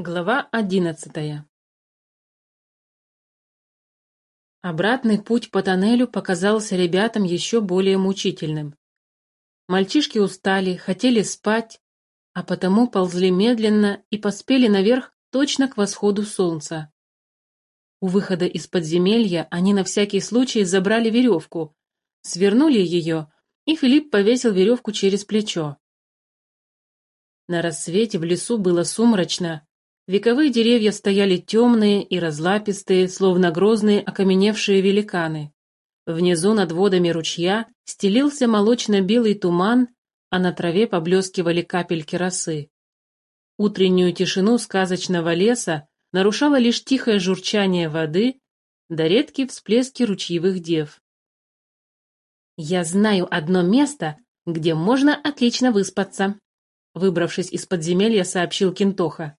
Глава одиннадцатая Обратный путь по тоннелю показался ребятам еще более мучительным. Мальчишки устали, хотели спать, а потому ползли медленно и поспели наверх точно к восходу солнца. У выхода из подземелья они на всякий случай забрали веревку, свернули ее, и Филипп повесил веревку через плечо. На рассвете в лесу было сумрачно, Вековые деревья стояли темные и разлапистые, словно грозные окаменевшие великаны. Внизу над водами ручья стелился молочно-белый туман, а на траве поблескивали капельки росы. Утреннюю тишину сказочного леса нарушало лишь тихое журчание воды да редкие всплески ручьевых дев. «Я знаю одно место, где можно отлично выспаться», выбравшись из подземелья, сообщил Кентоха.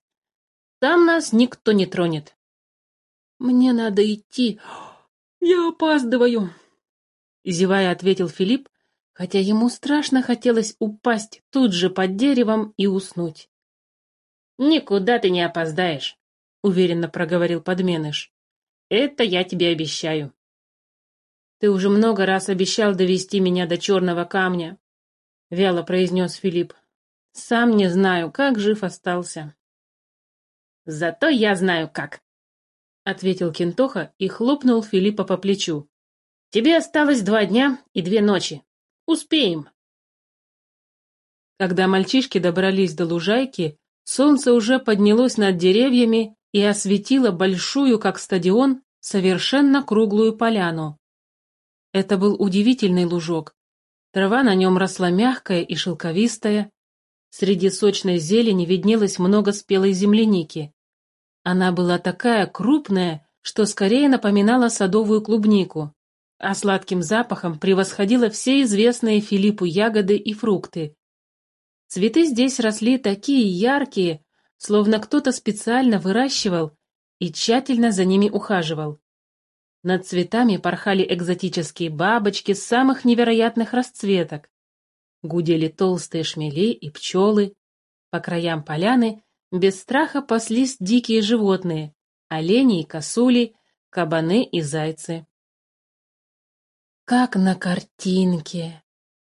Там нас никто не тронет. Мне надо идти. Я опаздываю. Зевая, ответил Филипп, хотя ему страшно хотелось упасть тут же под деревом и уснуть. «Никуда ты не опоздаешь», — уверенно проговорил подменыш. «Это я тебе обещаю». «Ты уже много раз обещал довести меня до черного камня», — вяло произнес Филипп. «Сам не знаю, как жив остался». Зато я знаю как, — ответил Кентоха и хлопнул Филиппа по плечу. Тебе осталось два дня и две ночи. Успеем. Когда мальчишки добрались до лужайки, солнце уже поднялось над деревьями и осветило большую, как стадион, совершенно круглую поляну. Это был удивительный лужок. Трава на нем росла мягкая и шелковистая. Среди сочной зелени виднелось много спелой земляники. Она была такая крупная, что скорее напоминала садовую клубнику, а сладким запахом превосходила все известные Филиппу ягоды и фрукты. Цветы здесь росли такие яркие, словно кто-то специально выращивал и тщательно за ними ухаживал. Над цветами порхали экзотические бабочки самых невероятных расцветок. Гудели толстые шмели и пчелы. По краям поляны без страха паслись дикие животные — олени и косули, кабаны и зайцы. «Как на картинке!»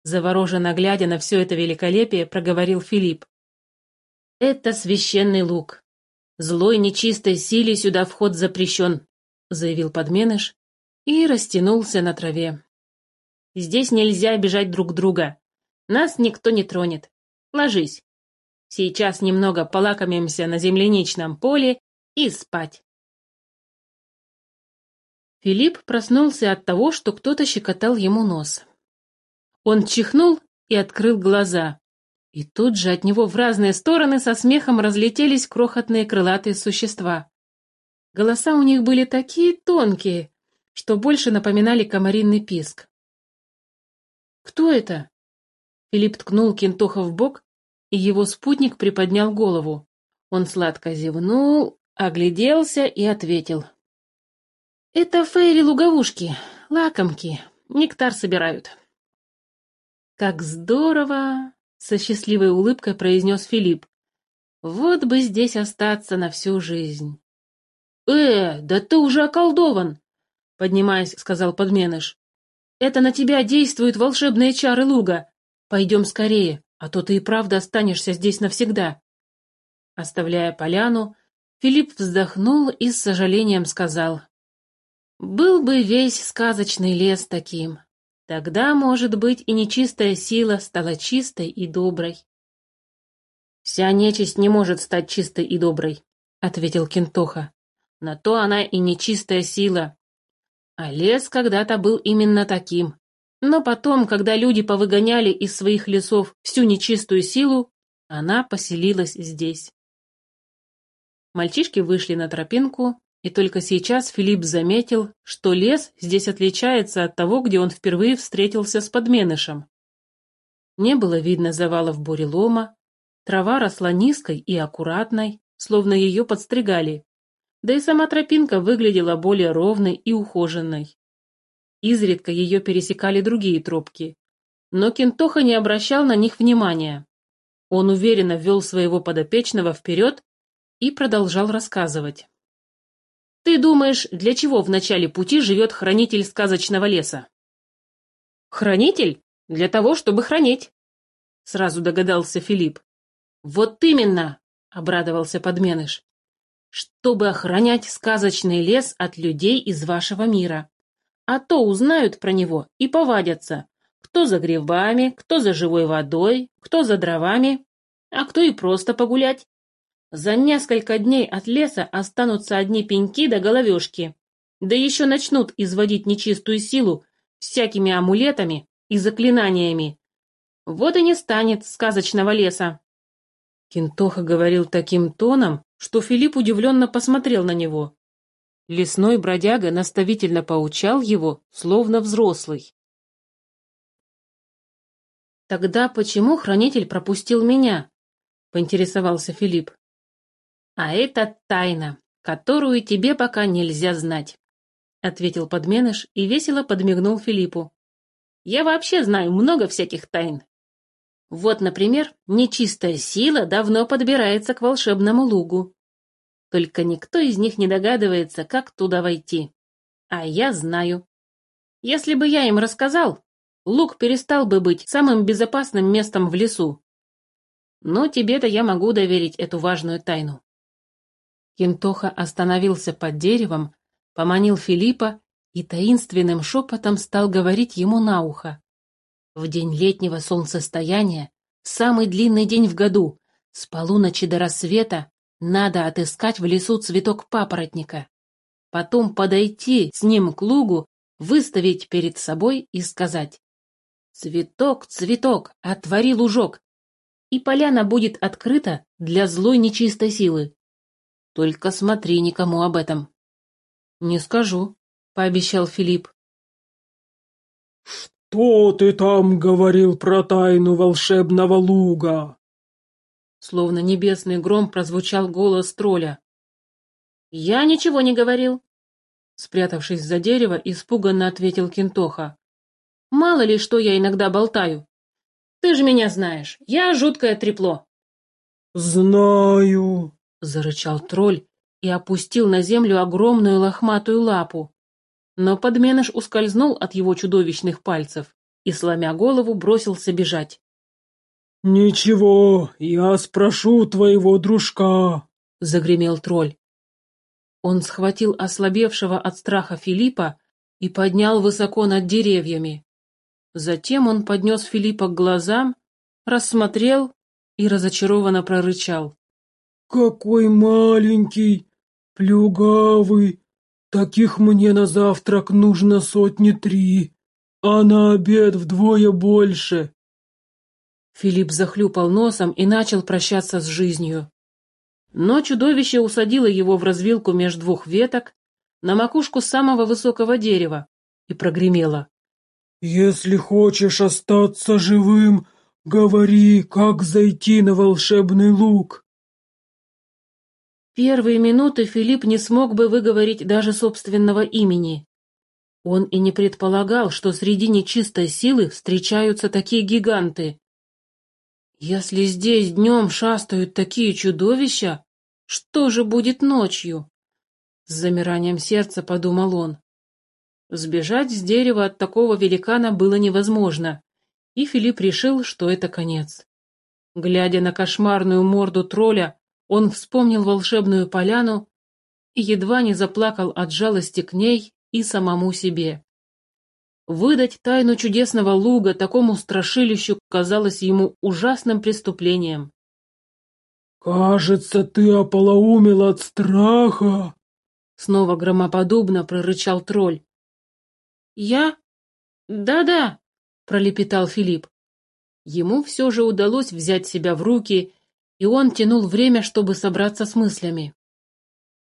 Завороженно глядя на все это великолепие, проговорил Филипп. «Это священный луг. Злой нечистой силе сюда вход запрещен», — заявил подменыш и растянулся на траве. «Здесь нельзя обижать друг друга. Нас никто не тронет. Ложись». Сейчас немного полакомимся на земляничном поле и спать. Филипп проснулся от того, что кто-то щекотал ему нос. Он чихнул и открыл глаза. И тут же от него в разные стороны со смехом разлетелись крохотные крылатые существа. Голоса у них были такие тонкие, что больше напоминали комаринный писк. «Кто это?» Филипп ткнул Кентоха в бок и его спутник приподнял голову. Он сладко зевнул, огляделся и ответил. «Это фейри-луговушки, лакомки, нектар собирают». «Как здорово!» — со счастливой улыбкой произнес Филипп. «Вот бы здесь остаться на всю жизнь». «Э, да ты уже околдован!» — поднимаясь, сказал подменыш. «Это на тебя действуют волшебные чары луга. Пойдем скорее, а то ты и правда останешься здесь навсегда. Оставляя поляну, Филипп вздохнул и с сожалением сказал. Был бы весь сказочный лес таким. Тогда, может быть, и нечистая сила стала чистой и доброй. «Вся нечисть не может стать чистой и доброй», — ответил Кентоха. «На то она и нечистая сила. А лес когда-то был именно таким. Но потом, когда люди повыгоняли из своих лесов всю нечистую силу, она поселилась здесь. Мальчишки вышли на тропинку, и только сейчас Филипп заметил, что лес здесь отличается от того, где он впервые встретился с подменышем. Не было видно завалов бурелома, трава росла низкой и аккуратной, словно ее подстригали, да и сама тропинка выглядела более ровной и ухоженной. Изредка ее пересекали другие тропки. Но Кентоха не обращал на них внимания. Он уверенно вел своего подопечного вперед и продолжал рассказывать. «Ты думаешь, для чего в начале пути живет хранитель сказочного леса?» «Хранитель? Для того, чтобы хранить», — сразу догадался Филипп. «Вот именно!» — обрадовался подменыш. «Чтобы охранять сказочный лес от людей из вашего мира. А то узнают про него и повадятся. Кто за грибами, кто за живой водой, кто за дровами, а кто и просто погулять. За несколько дней от леса останутся одни пеньки да головешки. Да еще начнут изводить нечистую силу всякими амулетами и заклинаниями. Вот и не станет сказочного леса. Кинтоха говорил таким тоном, что Филипп удивленно посмотрел на него. Лесной бродяга наставительно поучал его, словно взрослый. «Тогда почему хранитель пропустил меня?» — поинтересовался Филипп. «А это тайна, которую тебе пока нельзя знать», — ответил подменыш и весело подмигнул Филиппу. «Я вообще знаю много всяких тайн. Вот, например, нечистая сила давно подбирается к волшебному лугу. Только никто из них не догадывается, как туда войти. А я знаю. Если бы я им рассказал, луг перестал бы быть самым безопасным местом в лесу. Но тебе-то я могу доверить эту важную тайну. Кентоха остановился под деревом, поманил Филиппа и таинственным шепотом стал говорить ему на ухо. В день летнего солнцестояния, самый длинный день в году, с полуночи до рассвета, надо отыскать в лесу цветок папоротника. Потом подойти с ним к лугу, выставить перед собой и сказать «Цветок, цветок, отвори лужок!» И поляна будет открыта для злой нечистой силы. Только смотри никому об этом. «Не скажу», — пообещал Филипп. «Что ты там говорил про тайну волшебного луга?» Словно небесный гром прозвучал голос тролля. «Я ничего не говорил!» Спрятавшись за дерево, испуганно ответил Кентоха. «Мало ли, что я иногда болтаю. Ты же меня знаешь, я жуткое трепло». «Знаю», — зарычал тролль и опустил на землю огромную лохматую лапу. Но подменыш ускользнул от его чудовищных пальцев и, сломя голову, бросился бежать. «Ничего, я спрошу твоего дружка», — загремел тролль. Он схватил ослабевшего от страха Филиппа и поднял высоко над деревьями. Затем он поднес Филиппа к глазам, рассмотрел и разочарованно прорычал. «Какой маленький, плюгавый, Таких мне на завтрак нужно сотни три, а на обед вдвое больше. Филипп захлюпал носом и начал прощаться с жизнью. Но чудовище усадило его в развилку между двух веток на макушку самого высокого дерева и прогремело. «Если хочешь остаться живым, говори, как зайти на волшебный луг». Первые минуты Филипп не смог бы выговорить даже собственного имени. Он и не предполагал, что среди нечистой силы встречаются такие гиганты. Если здесь днем шастают такие чудовища, что же будет ночью? С замиранием сердца подумал он. Сбежать с дерева от такого великана было невозможно, и Филипп решил, что это конец. Глядя на кошмарную морду тролля, он вспомнил волшебную поляну и едва не заплакал от жалости к ней и самому себе. Выдать тайну чудесного луга такому страшилищу казалось ему ужасным преступлением. «Кажется, ты ополоумел от страха!» Снова громоподобно прорычал тролль. «Я? Да-да!» — пролепетал Филипп. Ему все же удалось взять себя в руки и он тянул время, чтобы собраться с мыслями.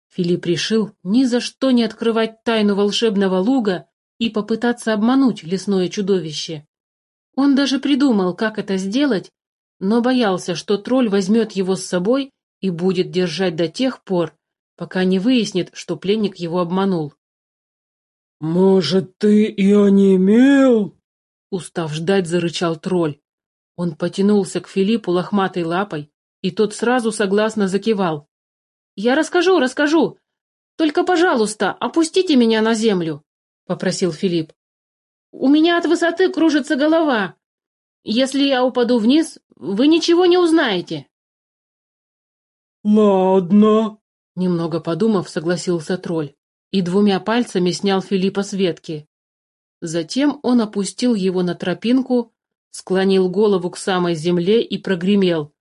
Филипп решил ни за что не открывать тайну волшебного луга и попытаться обмануть лесное чудовище. Он даже придумал, как это сделать, но боялся, что тролль возьмет его с собой и будет держать до тех пор, пока не выяснит, что пленник его обманул. «Может, ты и онемел?» Устав ждать, зарычал тролль. Он потянулся к Филиппу лохматой лапой, и тот сразу согласно закивал. Я расскажу, расскажу. Только, пожалуйста, опустите меня на землю, — попросил Филипп. У меня от высоты кружится голова. Если я упаду вниз, вы ничего не узнаете. Ладно, Немного подумав, согласился тролль и двумя пальцами снял Филиппа с ветки. Затем он опустил его на тропинку, склонил голову к самой земле и прогремел.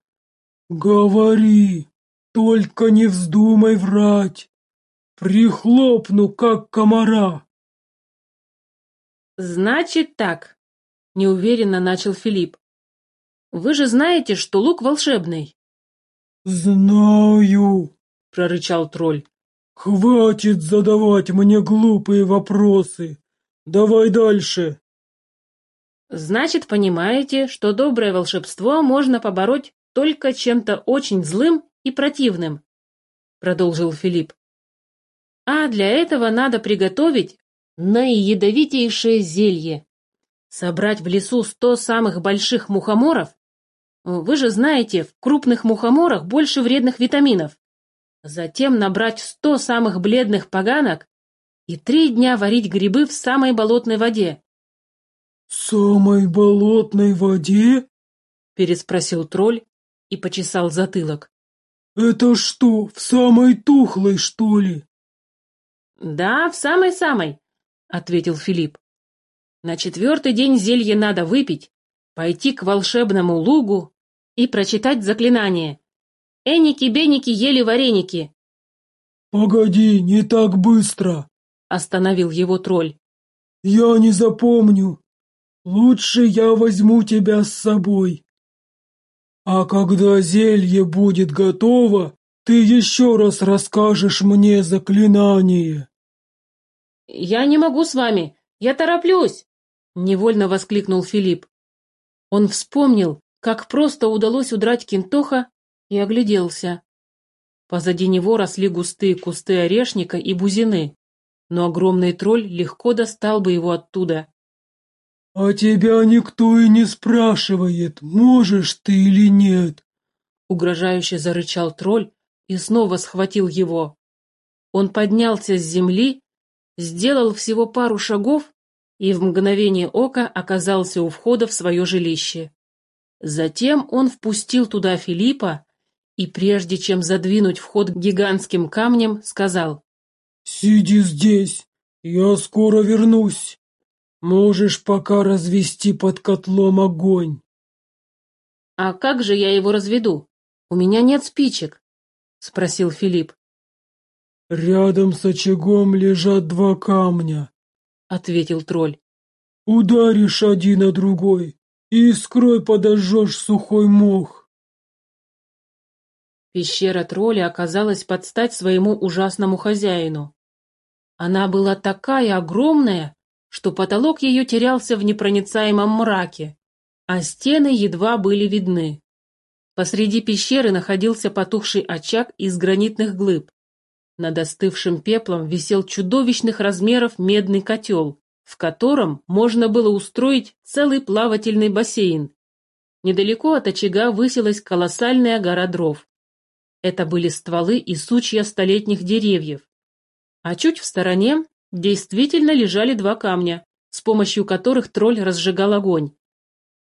говори, только не вздумай врать. Прихлопну, как комара. «Значит так», — неуверенно начал Филипп. «Вы же знаете, что лук волшебный?» Знаю, — прорычал тролль. хватит задавать мне глупые вопросы. Давай дальше. «Значит, понимаете, что доброе волшебство можно побороть только чем-то очень злым и противным», — продолжил Филипп. «А для этого надо приготовить наиядовитейшее зелье. Собрать в лесу сто самых больших мухоморов. Вы же знаете, в крупных мухоморах больше вредных витаминов. Затем набрать сто самых бледных поганок и три дня варить грибы в самой болотной воде. Самой болотной воде? Переспросил тролль и почесал затылок. Это что, в самой тухлой, что ли? Да, в самой-самой, ответил Филипп. На четвертый день зелье надо выпить, пойти к волшебному лугу и прочитать заклинание. Эники-беники ели вареники, Погоди, не так быстро. остановил его тролль. Я не запомню. Лучше я возьму тебя с собой. А когда зелье будет готово, ты еще раз расскажешь мне заклинание. Я не могу с вами, я тороплюсь, невольно воскликнул Филипп. Он вспомнил, как просто удалось удрать Кинтоха и огляделся. Позади него росли густые кусты орешника и бузины, но огромный тролль легко достал бы его оттуда. А тебя никто и не спрашивает, можешь ты или нет. Угрожающе зарычал тролль и снова схватил его. Он поднялся с земли, сделал всего пару шагов и в мгновение ока оказался у входа в свое жилище. Затем он впустил туда Филиппа и, прежде чем задвинуть вход гигантским камнем, сказал Сиди здесь, я скоро вернусь. Можешь пока развести под котлом огонь. «А как же я его разведу? У меня нет спичек», — спросил Филипп. Рядом с очагом лежат два камня. — ответил тролль. Ударишь один на другой, и искрой подожжешь сухой мох. Пещера тролля оказалась под стать своему ужасному хозяину. Она была такая огромная, что потолок ее терялся в непроницаемом мраке, а стены едва были видны. Посреди пещеры находился потухший очаг из гранитных глыб. Над остывшим пеплом висел чудовищных размеров медный котел, в котором можно было устроить целый плавательный бассейн. Недалеко от очага высилась колоссальная гора дров. Это были стволы и сучья столетних деревьев. А чуть в стороне действительно лежали два камня, с помощью которых тролль разжигал огонь.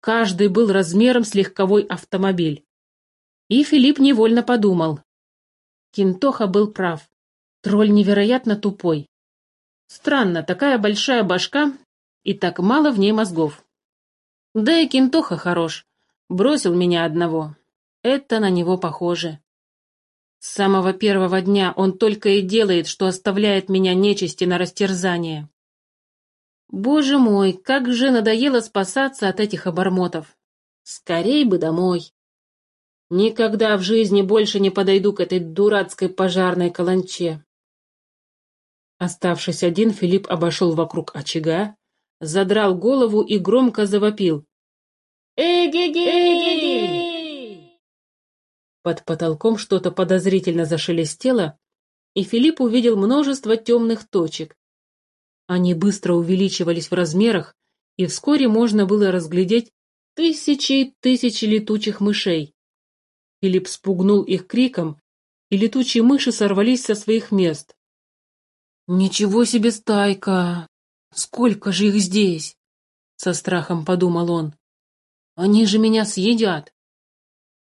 Каждый был размером с легковой автомобиль. И Филипп невольно подумал. Кинтоха был прав. Тролль невероятно тупой. Странно, такая большая башка и так мало в ней мозгов. Да и Кинтоха хорош. Бросил меня одного. Это на него похоже. С самого первого дня он только и делает, что оставляет меня нечисти на растерзание. Боже мой, как же надоело спасаться от этих обормотов. Скорей бы домой. Никогда в жизни больше не подойду к этой дурацкой пожарной каланче. Оставшись один, Филипп обошел вокруг очага, задрал голову и громко завопил. «Эгегей!» Под потолком что-то подозрительно зашелестело, и Филипп увидел множество темных точек. Они быстро увеличивались в размерах, и вскоре можно было разглядеть тысячи и тысячи летучих мышей. Филипп спугнул их криком и летучие мыши сорвались со своих мест. «Ничего себе стайка! Сколько же их здесь?» — со страхом подумал он. «Они же меня съедят!»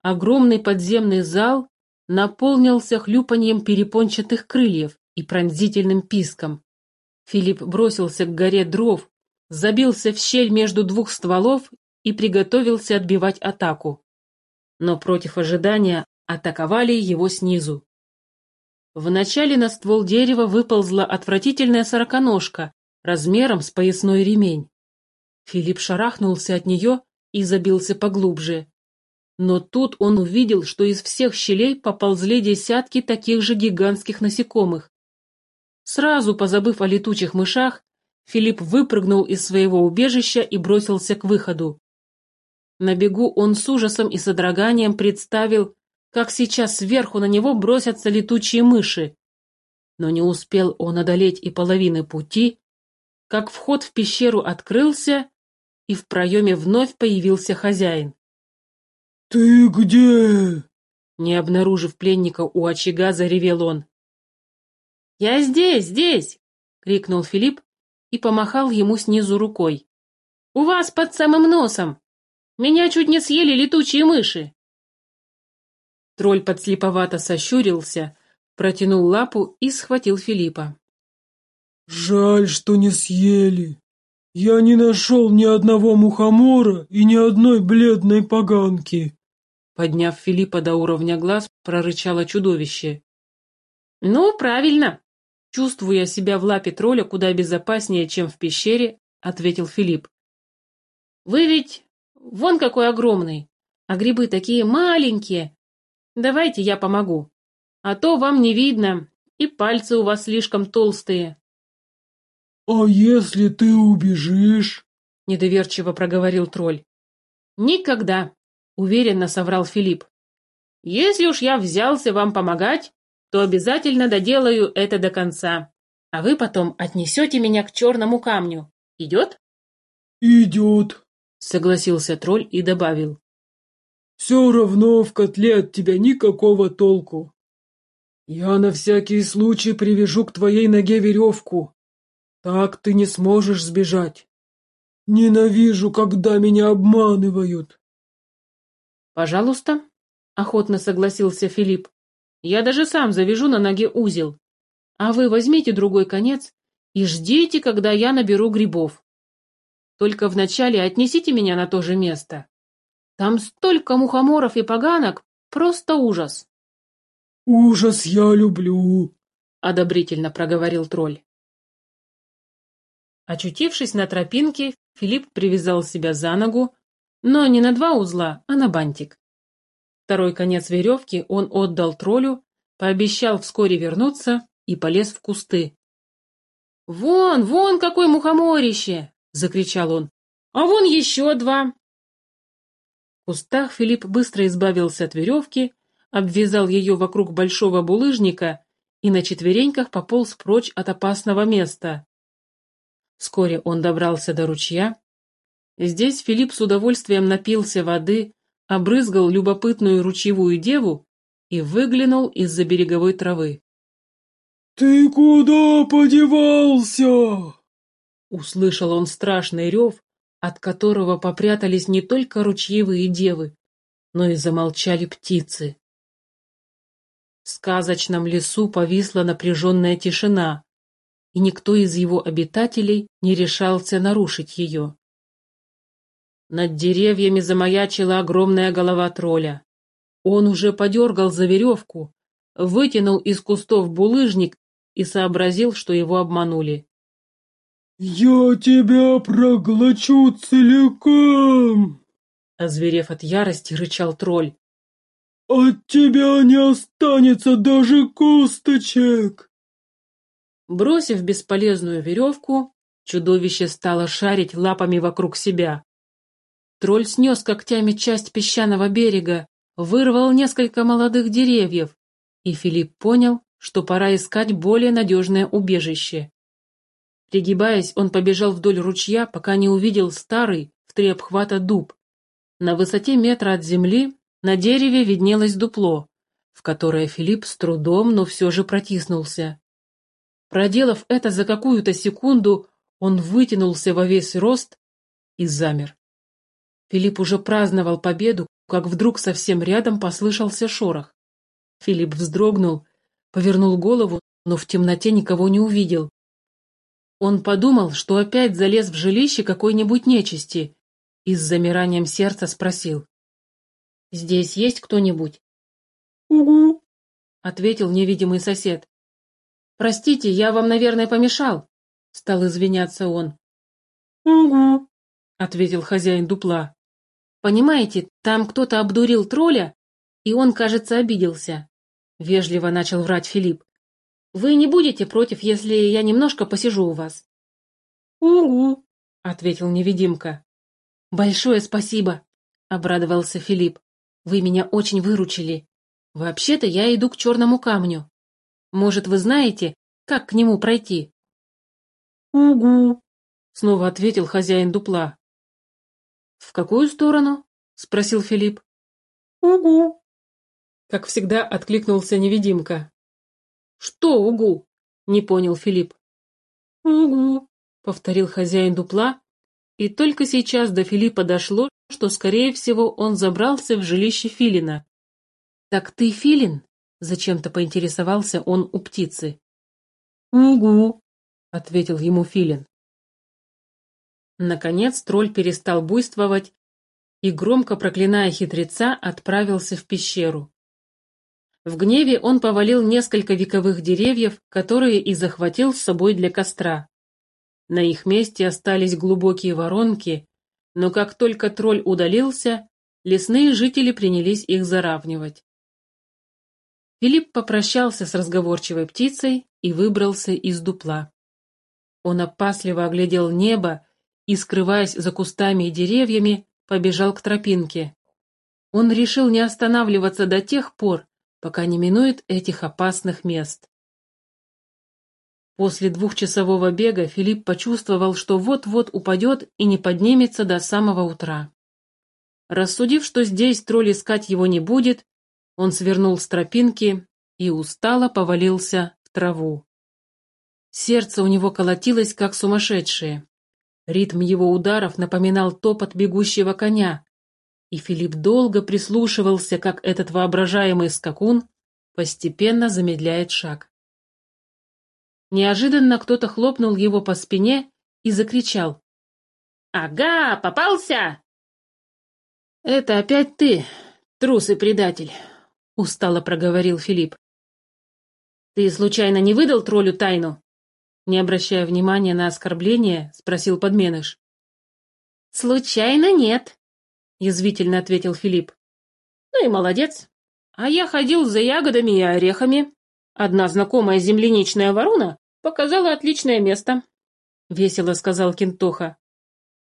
Огромный подземный зал наполнился хлюпаньем перепончатых крыльев и пронзительным писком. Филипп бросился к горе дров, забился в щель между двух стволов и приготовился отбивать атаку. Но против ожидания атаковали его снизу. Вначале на ствол дерева выползла отвратительная сороконожка размером с поясной ремень. Филипп шарахнулся от нее и забился поглубже. Но тут он увидел, что из всех щелей поползли десятки таких же гигантских насекомых. Сразу позабыв о летучих мышах, Филипп выпрыгнул из своего убежища и бросился к выходу. На бегу он с ужасом и содроганием представил, как сейчас сверху на него бросятся летучие мыши. Но не успел он одолеть и половины пути, как вход в пещеру открылся, и в проеме вновь появился хозяин. «Ты где?» Не обнаружив пленника у очага, заревел он. «Я здесь, здесь!» — крикнул Филипп и помахал ему снизу рукой. «У вас под самым носом! Меня чуть не съели летучие мыши!» Тролль подслеповато сощурился, протянул лапу и схватил Филиппа. «Жаль, что не съели. Я не нашел ни одного мухомора и ни одной бледной поганки. Подняв Филиппа до уровня глаз, прорычало чудовище. «Ну, правильно!» Чувствуя себя в лапе тролля куда безопаснее, чем в пещере, ответил Филипп. «Вы ведь вон какой огромный, а грибы такие маленькие. Давайте я помогу, а то вам не видно, и пальцы у вас слишком толстые». «А если ты убежишь?» — недоверчиво проговорил тролль. «Никогда!» уверенно соврал Филипп. Если уж я взялся вам помогать, то обязательно доделаю это до конца, а вы потом отнесете меня к черному камню. Идет? Идет, согласился тролль и добавил. Все равно в котле от тебя никакого толку. Я на всякий случай привяжу к твоей ноге веревку. Так ты не сможешь сбежать. Ненавижу, когда меня обманывают. «Пожалуйста», — охотно согласился Филипп. «Я даже сам завяжу на ноге узел. А вы возьмите другой конец и ждите, когда я наберу грибов. Только вначале отнесите меня на то же место. Там столько мухоморов и поганок, просто ужас». «Ужас я люблю», — одобрительно проговорил тролль. Очутившись на тропинке, Филипп привязал себя за ногу, но не на два узла, а на бантик. Второй конец веревки он отдал троллю, пообещал вскоре вернуться и полез в кусты. «Вон, вон какое мухоморище!» — закричал он. «А вон еще два!» В кустах Филипп быстро избавился от веревки, обвязал ее вокруг большого булыжника и на четвереньках пополз прочь от опасного места. Вскоре он добрался до ручья, Здесь Филипп с удовольствием напился воды, обрызгал любопытную ручьевую деву и выглянул из-за береговой травы. «Ты куда подевался?» Услышал он страшный рев, от которого попрятались не только ручьевые девы, но и замолчали птицы. В сказочном лесу повисла напряженная тишина, и никто из его обитателей не решался нарушить ее. Над деревьями замаячила огромная голова тролля. Он уже подергал за веревку, вытянул из кустов булыжник и сообразил, что его обманули. «Я тебя проглочу целиком!» Озверев от ярости, рычал тролль. «От тебя не останется даже косточек!» Бросив бесполезную веревку, чудовище стало шарить лапами вокруг себя. Тролль снес когтями часть песчаного берега, вырвал несколько молодых деревьев, и Филипп понял, что пора искать более надежное убежище. Пригибаясь, он побежал вдоль ручья, пока не увидел старый, в три обхвата дуб. На высоте метра от земли на дереве виднелось дупло, в которое Филипп с трудом, но все же протиснулся. Проделав это за какую-то секунду, он вытянулся во весь рост и замер. Филипп уже праздновал победу, как вдруг совсем рядом послышался шорох. Филипп вздрогнул, повернул голову, но в темноте никого не увидел. Он подумал, что опять залез в жилище какой-нибудь нечисти, и с замиранием сердца спросил. «Здесь есть кто-нибудь?» «Угу», — ответил невидимый сосед. «Простите, я вам, наверное, помешал», — стал извиняться он. «Угу», — ответил хозяин дупла. «Понимаете, там кто-то обдурил тролля, и он, кажется, обиделся», — вежливо начал врать Филипп. «Вы не будете против, если я немножко посижу у вас?» «Угу», — ответил невидимка. «Большое спасибо», — обрадовался Филипп. «Вы меня очень выручили. Вообще-то я иду к черному камню. Может, вы знаете, как к нему пройти? Угу, снова ответил хозяин дупла. В какую сторону? спросил Филипп. Угу. Как всегда откликнулся невидимка. Что угу? не понял Филипп. Угу, повторил хозяин дупла, и только сейчас до Филиппа дошло, что, скорее всего, он забрался в жилище Филина. «Так ты филин?» — зачем-то поинтересовался он у птицы. «Угу», — ответил ему филин. Наконец тролль перестал буйствовать и, громко проклиная хитреца, отправился в пещеру. В гневе он повалил несколько вековых деревьев, которые и захватил с собой для костра. На их месте остались глубокие воронки, но как только тролль удалился, лесные жители принялись их заравнивать. Филипп попрощался с разговорчивой птицей и выбрался из дупла. Он опасливо оглядел небо и, скрываясь за кустами и деревьями, побежал к тропинке. Он решил не останавливаться до тех пор, пока не минует этих опасных мест. После двухчасового бега Филипп почувствовал, что вот-вот упадет и не поднимется до самого утра. Рассудив, что здесь тролль искать его не будет, он свернул с тропинки и устало повалился в траву. Сердце у него колотилось, как сумасшедшее. Ритм его ударов напоминал топот бегущего коня, и Филипп долго прислушивался, как этот воображаемый скакун постепенно замедляет шаг. Неожиданно кто-то хлопнул его по спине и закричал. «Ага, попался!» «Это опять ты, трус и предатель!» — устало проговорил Филипп. «Ты случайно не выдал троллю тайну?» Не обращая внимания на оскорбление, спросил подменыш. «Случайно нет», — язвительно ответил Филипп. «Ну и молодец. А я ходил за ягодами и орехами. Одна знакомая земляничная ворона показала отличное место», — весело сказал Кентоха.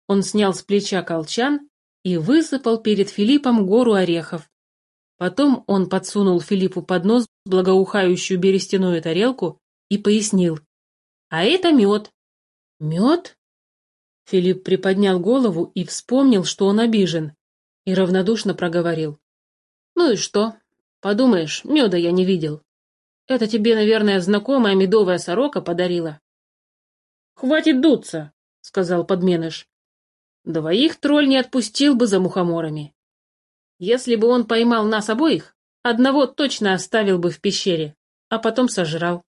Он снял с плеча колчан и высыпал перед Филиппом гору орехов. Потом он подсунул Филиппу под нос благоухающую берестяную тарелку и пояснил. «А это мед». «Мед?» Филипп приподнял голову и вспомнил, что он обижен, и равнодушно проговорил. «Ну и что? Подумаешь, меда я не видел. Это тебе, наверное, знакомая медовая сорока подарила». «Хватит дуться», — сказал подменыш. «Двоих тролль не отпустил бы за мухоморами. Если бы он поймал нас обоих, одного точно оставил бы в пещере, а потом сожрал.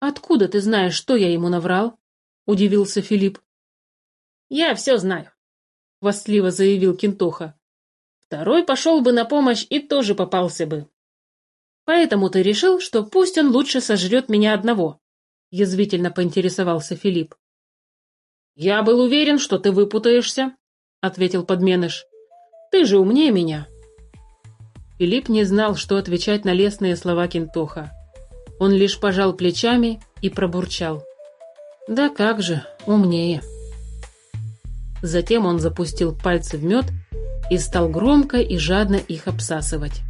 «Откуда ты знаешь, что я ему наврал?» — удивился Филипп. «Я все знаю», — востливо заявил Кентоха. «Второй пошел бы на помощь и тоже попался бы. Поэтому ты решил, что пусть он лучше сожрет меня одного», — язвительно поинтересовался Филипп. «Я был уверен, что ты выпутаешься», — ответил подменыш. Ты же умнее меня!» Филипп не знал, что отвечать на лестные слова Кентоха. Он лишь пожал плечами и пробурчал. «Да как же, умнее!» Затем он запустил пальцы в мед и стал громко и жадно их обсасывать.